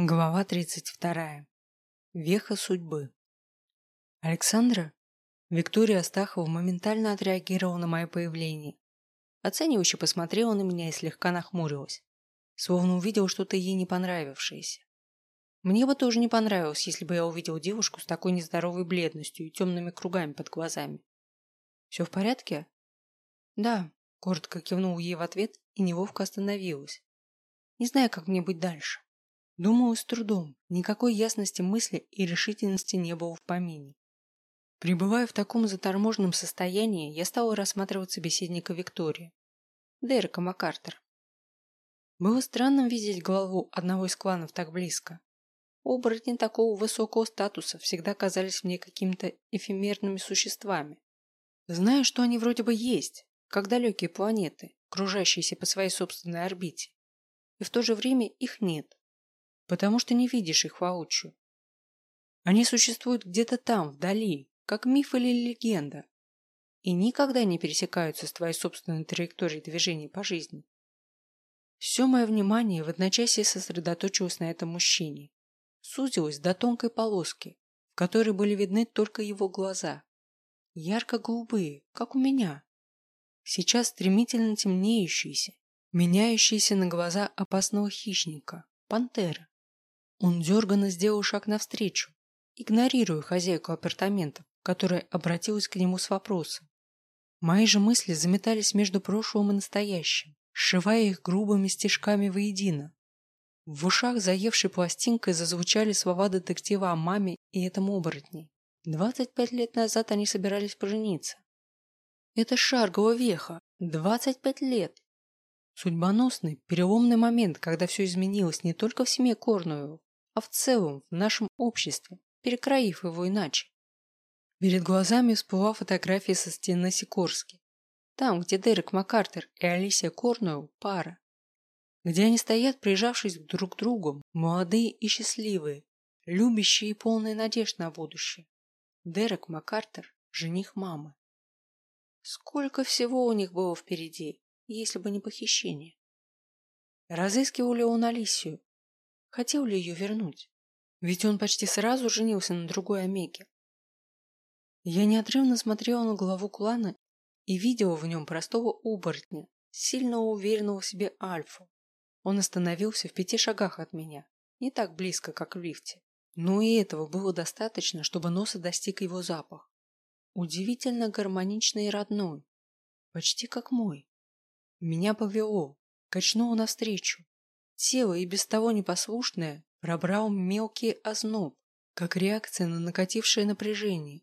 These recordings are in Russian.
Глава 32. Веха судьбы. Александра? Виктория Астахова моментально отреагировала на мое появление. Оценивающе посмотрела на меня и слегка нахмурилась, словно увидела что-то ей не понравившееся. Мне бы тоже не понравилось, если бы я увидел девушку с такой нездоровой бледностью и темными кругами под глазами. «Все в порядке?» «Да», — коротко кивнул ей в ответ и неловко остановилась. «Не знаю, как мне быть дальше». Думаю с трудом, никакой ясности мысли и решительности не было в помине. Пребывая в таком заторможенном состоянии, я стала рассматривать собеседника Виктории. Дерека МакАртер. Было странным видеть главу одного из кланов так близко. Оборотни такого высокого статуса всегда казались мне какими-то эфемерными существами. Знаю, что они вроде бы есть, как далекие планеты, кружащиеся по своей собственной орбите. И в то же время их нет потому что не видишь их воочию. Они существуют где-то там, вдали, как миф или легенда, и никогда не пересекаются с твоей собственной траекторией движения по жизни. Все мое внимание в одночасье сосредоточилось на этом мужчине, сузилось до тонкой полоски, в которой были видны только его глаза, ярко-голубые, как у меня, сейчас стремительно темнеющиеся, меняющиеся на глаза опасного хищника, пантеры. Он дерганно сделал шаг навстречу, игнорируя хозяйку апартаментов, которая обратилась к нему с вопросом. Мои же мысли заметались между прошлым и настоящим, сшивая их грубыми стежками воедино. В ушах заевшей пластинкой зазвучали слова детектива о маме и этом оборотне. Двадцать пять лет назад они собирались пожениться. Это Шаргова веха. Двадцать пять лет. Судьбоносный, переломный момент, когда все изменилось не только в семье Корнуэлл, а в целом в нашем обществе, перекроив его иначе. Перед глазами всплыла фотография со стены Сикорски. Там, где Дерек МакАртер и Алисия Корнуэлл – пара. Где они стоят, прижавшись друг к другу, молодые и счастливые, любящие и полные надежд на будущее. Дерек МакАртер – жених мамы. Сколько всего у них было впереди, если бы не похищение. Разыскивал ли он Алисию, Хотел ли ее вернуть? Ведь он почти сразу женился на другой Омеге. Я неотрывно смотрела на главу клана и видела в нем простого оборотня, сильно уверенного в себе альфу. Он остановился в пяти шагах от меня, не так близко, как в лифте. Но и этого было достаточно, чтобы носа достиг его запах. Удивительно гармоничный и родной. Почти как мой. Меня повело, качнуло навстречу, Тело, и без того непослушное, пробрал мелкий озноб, как реакция на накатившее напряжение.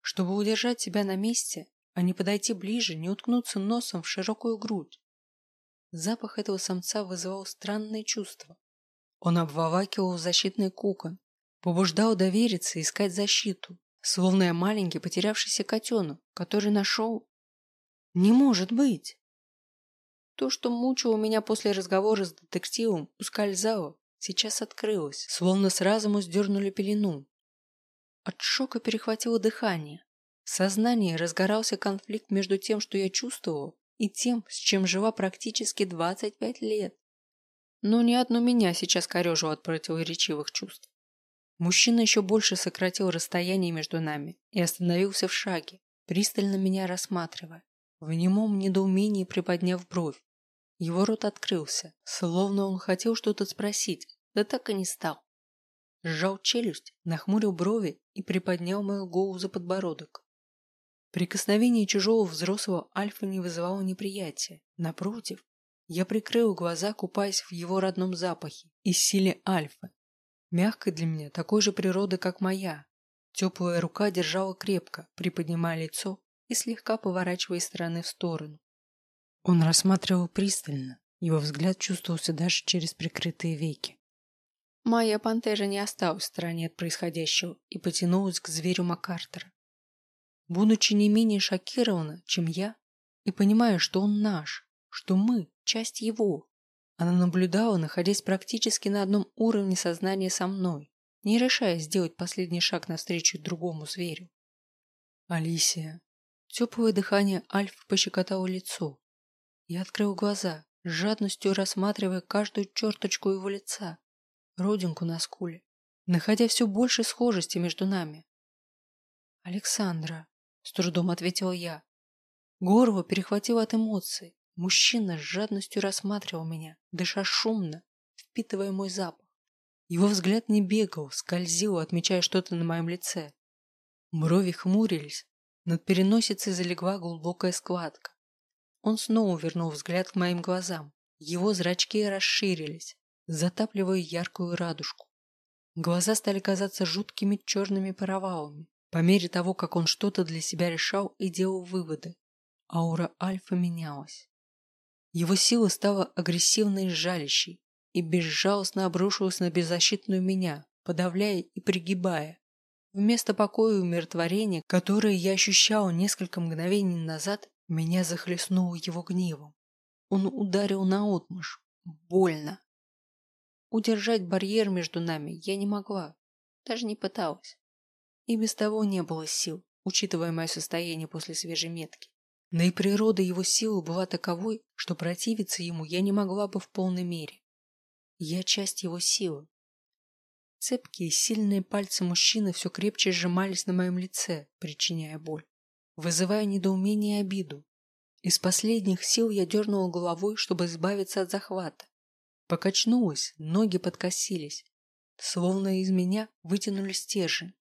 Чтобы удержать себя на месте, а не подойти ближе, не уткнуться носом в широкую грудь. Запах этого самца вызывал странные чувства. Он обволакивал защитный кокон, побуждал довериться и искать защиту, словно я маленький потерявшийся котенок, который нашел... Не может быть! То, что мучило меня после разговора с детективом, ускользало, сейчас открылось, словно с разума сдернули пелену. От шока перехватило дыхание. В сознании разгорался конфликт между тем, что я чувствовал, и тем, с чем жила практически 25 лет. Но ни одно меня сейчас корежило от противоречивых чувств. Мужчина еще больше сократил расстояние между нами и остановился в шаге, пристально меня рассматривая, в немом недоумении приподняв бровь. Его рот открылся, словно он хотел что-то спросить, да так и не стал. Сжал челюсть, нахмурил брови и приподнял мою голову за подбородок. Прикосновение чужого взрослого альфа не вызывало неприятия. Напротив, я прикрыл глаза, купаясь в его родном запахе и силе альфа. Мягкой для меня, такой же природы, как моя. Теплая рука держала крепко, приподнимая лицо и слегка поворачивая стороны в сторону. Он рассматривал пристально, его взгляд чувствовался даже через прикрытые веки. Моя пантера не осталась в стороне от происходящего и потянулась к зверю Макартера. Будучи не менее шокирована, чем я, и понимая, что он наш, что мы – часть его, она наблюдала, находясь практически на одном уровне сознания со мной, не решая сделать последний шаг навстречу другому зверю. Алисия. Теплое дыхание Альфа пощекотало лицо, я открыл глаза, с жадностью рассматривая каждую черточку его лица. родинку на скуле, находя все больше схожести между нами. «Александра», — с трудом ответила я. Горло перехватило от эмоций. Мужчина с жадностью рассматривал меня, дыша шумно, впитывая мой запах. Его взгляд не бегал, скользил, отмечая что-то на моем лице. Брови хмурились, над переносицей залегла глубокая складка. Он снова вернул взгляд к моим глазам. Его зрачки расширились, затапливая яркую радужку. Глаза стали казаться жуткими черными провалами, по мере того, как он что-то для себя решал и делал выводы. Аура Альфа менялась. Его сила стала агрессивной и жалящей, и безжалостно обрушилась на беззащитную меня, подавляя и пригибая. Вместо покоя и умиротворения, которое я ощущал несколько мгновений назад, меня захлестнуло его гневом. Он ударил наотмашь. Больно. Удержать барьер между нами я не могла, даже не пыталась. И без того не было сил, учитывая мое состояние после свежей метки. Да и природа его силы была таковой, что противиться ему я не могла бы в полной мере. Я часть его силы. Цепкие, сильные пальцы мужчины все крепче сжимались на моем лице, причиняя боль, вызывая недоумение и обиду. Из последних сил я дернула головой, чтобы избавиться от захвата. Покачнулась, ноги подкосились. Словно из меня вытянули стержень.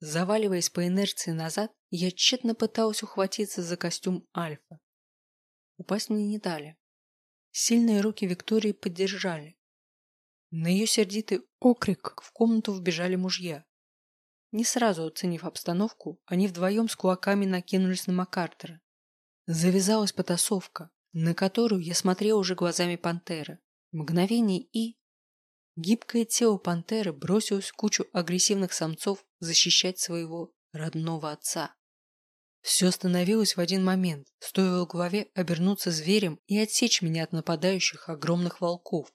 Заваливаясь по инерции назад, я тщетно пыталась ухватиться за костюм Альфа. Упасть мне не дали. Сильные руки Виктории поддержали, на ее сердитый окрик в комнату вбежали мужья. Не сразу оценив обстановку, они вдвоем с кулаками накинулись на Макартера. Завязалась потасовка, на которую я смотрел уже глазами пантеры. Мгновение и... Гибкое тело пантеры бросилось в кучу агрессивных самцов защищать своего родного отца. Все остановилось в один момент, стоило голове обернуться зверем и отсечь меня от нападающих огромных волков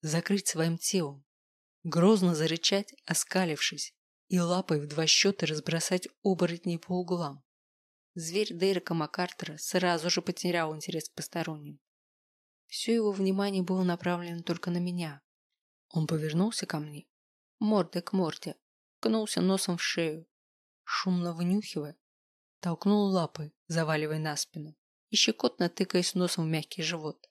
закрыть своим телом, грозно зарычать, оскалившись, и лапой в два счета разбросать оборотней по углам. Зверь Дейрека Маккартера сразу же потерял интерес к посторонним. Все его внимание было направлено только на меня. Он повернулся ко мне, мордой к морде, ткнулся носом в шею, шумно вынюхивая, толкнул лапой, заваливая на спину и щекотно тыкаясь носом в мягкий живот.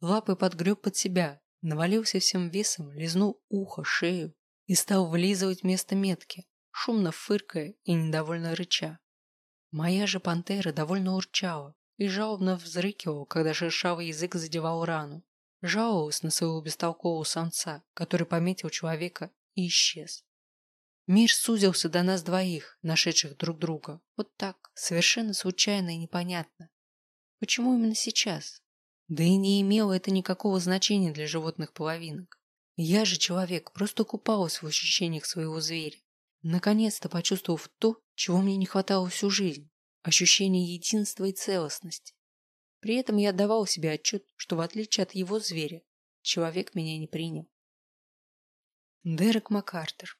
Лапы подгреб под себя, навалился всем весом, лизнул ухо, шею и стал влизывать вместо метки, шумно фыркая и недовольно рыча. Моя же пантера довольно урчала и жалобно взрыкивала, когда шершавый язык задевал рану. Жаловалась на своего бестолкового самца, который пометил человека и исчез. Мир сузился до нас двоих, нашедших друг друга. Вот так, совершенно случайно и непонятно. Почему именно сейчас? Да и не имело это никакого значения для животных половинок. Я же человек, просто купалась в ощущениях своего зверя. Наконец-то почувствовав то, чего мне не хватало всю жизнь – ощущение единства и целостности. При этом я давал себе отчет, что в отличие от его зверя, человек меня не принял. Дерек Маккартер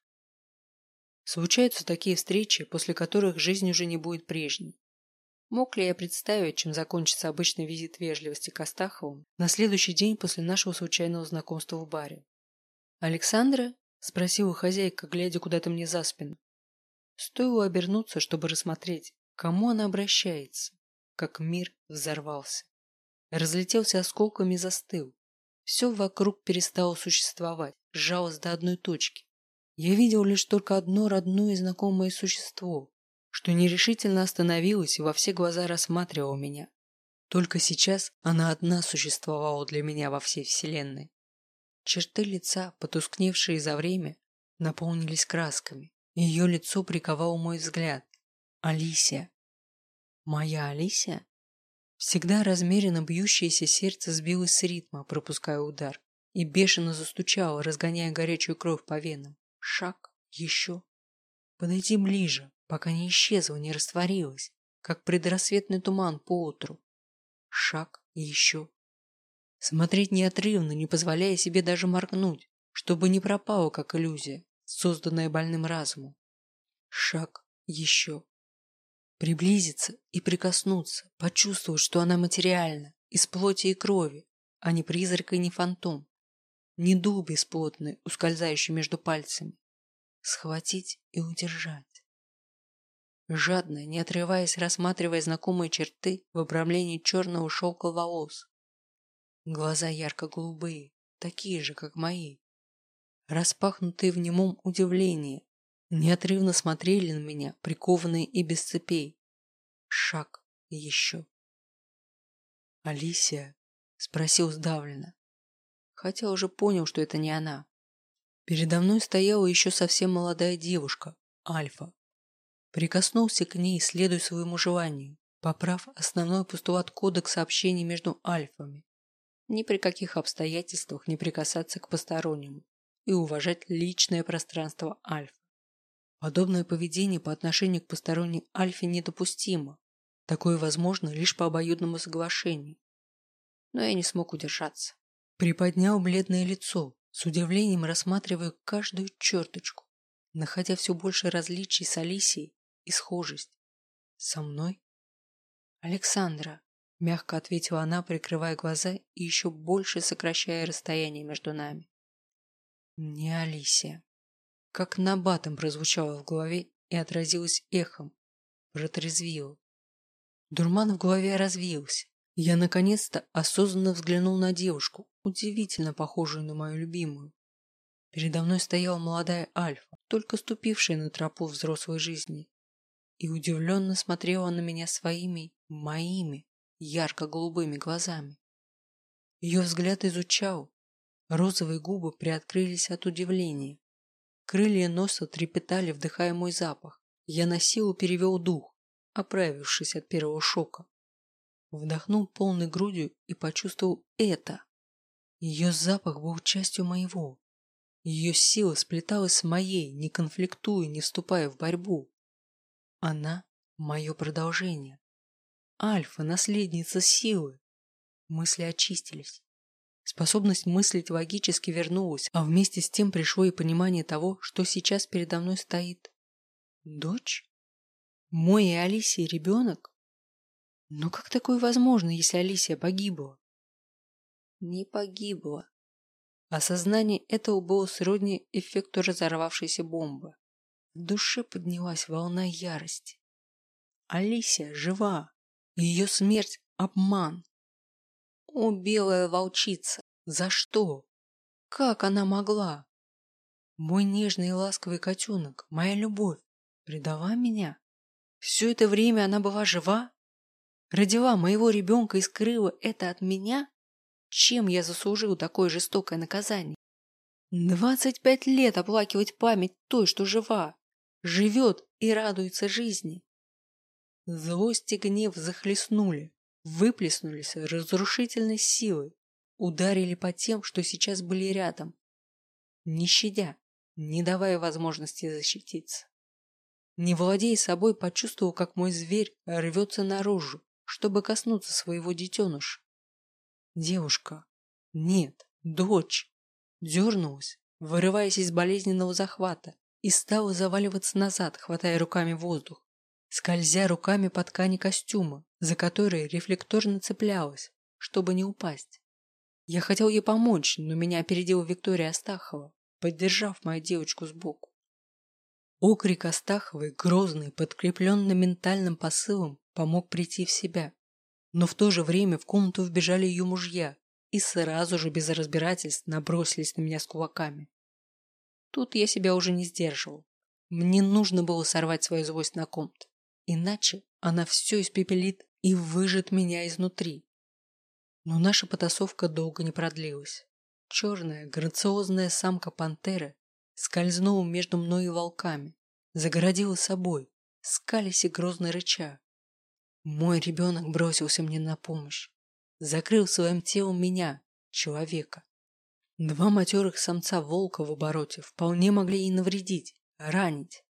Случаются такие встречи, после которых жизнь уже не будет прежней. Мог ли я представить, чем закончится обычный визит вежливости к Астаховым на следующий день после нашего случайного знакомства в баре? «Александра?» – спросила хозяйка, глядя куда-то мне за спину. Стоило обернуться, чтобы рассмотреть, кому она обращается, как мир взорвался. Разлетелся осколками и застыл. Все вокруг перестало существовать, сжалось до одной точки. Я видел лишь только одно родное и знакомое существо, что нерешительно остановилась и во все глаза рассматривала меня. Только сейчас она одна существовала для меня во всей вселенной. Черты лица, потускневшие за время, наполнились красками. Ее лицо приковало мой взгляд. Алисия. Моя Алисия? Всегда размеренно бьющееся сердце сбилось с ритма, пропуская удар, и бешено застучало, разгоняя горячую кровь по венам. Шаг, еще. Подойти ближе, пока не исчезла, не растворилась, как предрассветный туман по утру. Шаг еще. Смотреть неотрывно, не позволяя себе даже моргнуть, чтобы не пропало, как иллюзия, созданная больным разумом. Шаг еще. Приблизиться и прикоснуться, почувствовать, что она материальна, из плоти и крови, а не призрак и не фантом. не дул бесплотный, ускользающий между пальцами. Схватить и удержать. Жадно, не отрываясь, рассматривая знакомые черты в обрамлении черного шелка волос. Глаза ярко-голубые, такие же, как мои. Распахнутые в немом удивлении, неотрывно смотрели на меня, прикованные и без цепей. Шаг еще. «Алисия?» — спросил сдавленно. Хотя уже понял, что это не она. Передо мной стояла еще совсем молодая девушка, Альфа. Прикоснулся к ней, следуя своему желанию, поправ основной постулат кодекса общения между альфами. Ни при каких обстоятельствах не прикасаться к постороннему и уважать личное пространство альфа. Подобное поведение по отношению к посторонней альфе недопустимо. Такое возможно лишь по обоюдному соглашению. Но я не смог удержаться. Приподнял бледное лицо, с удивлением рассматривая каждую черточку, находя все больше различий с Алисией и схожесть. Со мной? Александра, мягко ответила она, прикрывая глаза и еще больше сокращая расстояние между нами. Не Алисия. Как набатом прозвучало в голове и отразилось эхом, протрезвило. Дурман в голове развеялся. Я наконец-то осознанно взглянул на девушку, удивительно похожую на мою любимую. Передо мной стояла молодая Альфа, только ступившая на тропу взрослой жизни, и удивленно смотрела на меня своими, моими, ярко-голубыми глазами. Ее взгляд изучал, розовые губы приоткрылись от удивления, крылья носа трепетали, вдыхая мой запах. Я на силу перевел дух, оправившись от первого шока. Вдохнул полной грудью и почувствовал это. Ее запах был частью моего. Ее сила сплеталась с моей, не конфликтуя, не вступая в борьбу. Она – мое продолжение. Альфа – наследница силы. Мысли очистились. Способность мыслить логически вернулась, а вместе с тем пришло и понимание того, что сейчас передо мной стоит. Дочь? Мой и Алисия ребенок? Но как такое возможно, если Алисия погибла? Не погибла. Осознание этого было сродни эффекту разорвавшейся бомбы. В душе поднялась волна ярости. Алисия жива, ее смерть — обман. О, белая волчица, за что? Как она могла? Мой нежный и ласковый котенок, моя любовь, предала меня? Все это время она была жива? Родила моего ребенка и скрыла это от меня? Чем я заслужил такое жестокое наказание? Двадцать пять лет оплакивать память той, что жива, живет и радуется жизни. Злость и гнев захлестнули, выплеснулись разрушительной силой, ударили по тем, что сейчас были рядом, не щадя, не давая возможности защититься. Не владея собой, почувствовал, как мой зверь рвется наружу, чтобы коснуться своего детеныша. Девушка, нет, дочь, дернулась, вырываясь из болезненного захвата, и стала заваливаться назад, хватая руками воздух, скользя руками по ткани костюма, за которой рефлекторно цеплялась, чтобы не упасть. Я хотел ей помочь, но меня опередила Виктория Астахова, поддержав мою девочку сбоку. Окрик Астаховой, грозный, подкрепленный ментальным посылом, помог прийти в себя. Но в то же время в комнату вбежали ее мужья и сразу же без разбирательств набросились на меня с кулаками. Тут я себя уже не сдерживал. Мне нужно было сорвать свою злость на комт. Иначе она все испепелит и выжжет меня изнутри. Но наша потасовка долго не продлилась. Черная, грациозная самка пантеры скользнула между мной и волками, загородила собой, скались и грозно рыча. Мой ребенок бросился мне на помощь, закрыл своим телом меня, человека. Два матерых самца волка в обороте вполне могли ей навредить, ранить.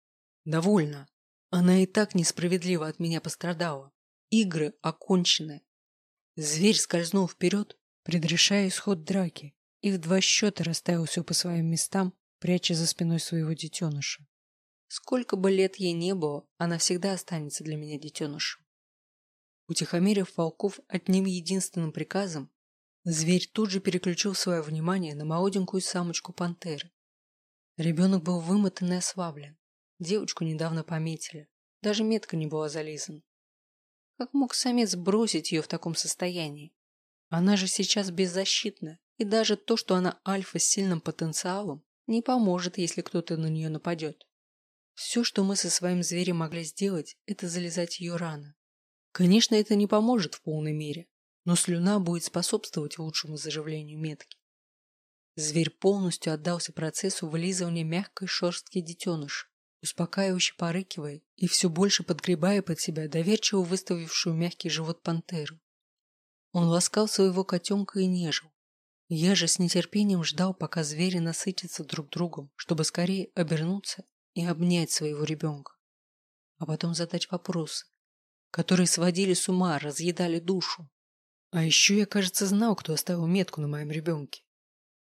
Довольно. Она и так несправедливо от меня пострадала. Игры окончены. Зверь скользнул вперед, предрешая исход драки, и в два счета расставил все по своим местам, пряча за спиной своего детеныша. Сколько бы лет ей не было, она всегда останется для меня детенышем. Утихомирив волков одним единственным приказом, Зверь тут же переключил свое внимание на молоденькую самочку пантеры. Ребенок был вымотан и ослаблен. Девочку недавно пометили. Даже метка не была зализана. Как мог самец бросить ее в таком состоянии? Она же сейчас беззащитна, и даже то, что она альфа с сильным потенциалом, не поможет, если кто-то на нее нападет. Все, что мы со своим зверем могли сделать, это залезать ее раны. Конечно, это не поможет в полной мере, но слюна будет способствовать лучшему заживлению метки. Зверь полностью отдался процессу вылизывания мягкой шерстки детеныша, успокаивающе порыкивая и все больше подгребая под себя доверчиво выставившую мягкий живот пантеру. Он ласкал своего котенка и нежил. Я же с нетерпением ждал, пока звери насытятся друг другом, чтобы скорее обернуться и обнять своего ребенка. А потом задать вопросы, которые сводили с ума, разъедали душу. А еще я, кажется, знал, кто оставил метку на моем ребенке.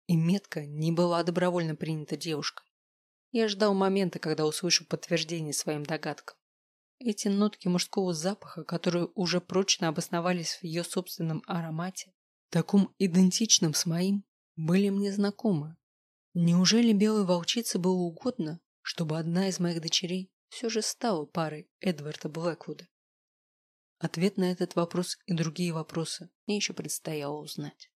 И метка не была добровольно принята девушкой. Я ждал момента, когда услышу подтверждение своим догадкам. Эти нотки мужского запаха, которые уже прочно обосновались в ее собственном аромате, таком идентичном с моим, были мне знакомы. Неужели белой волчице было угодно, чтобы одна из моих дочерей все же стала парой Эдварда Блэквуда? Ответ на этот вопрос и другие вопросы мне еще предстояло узнать.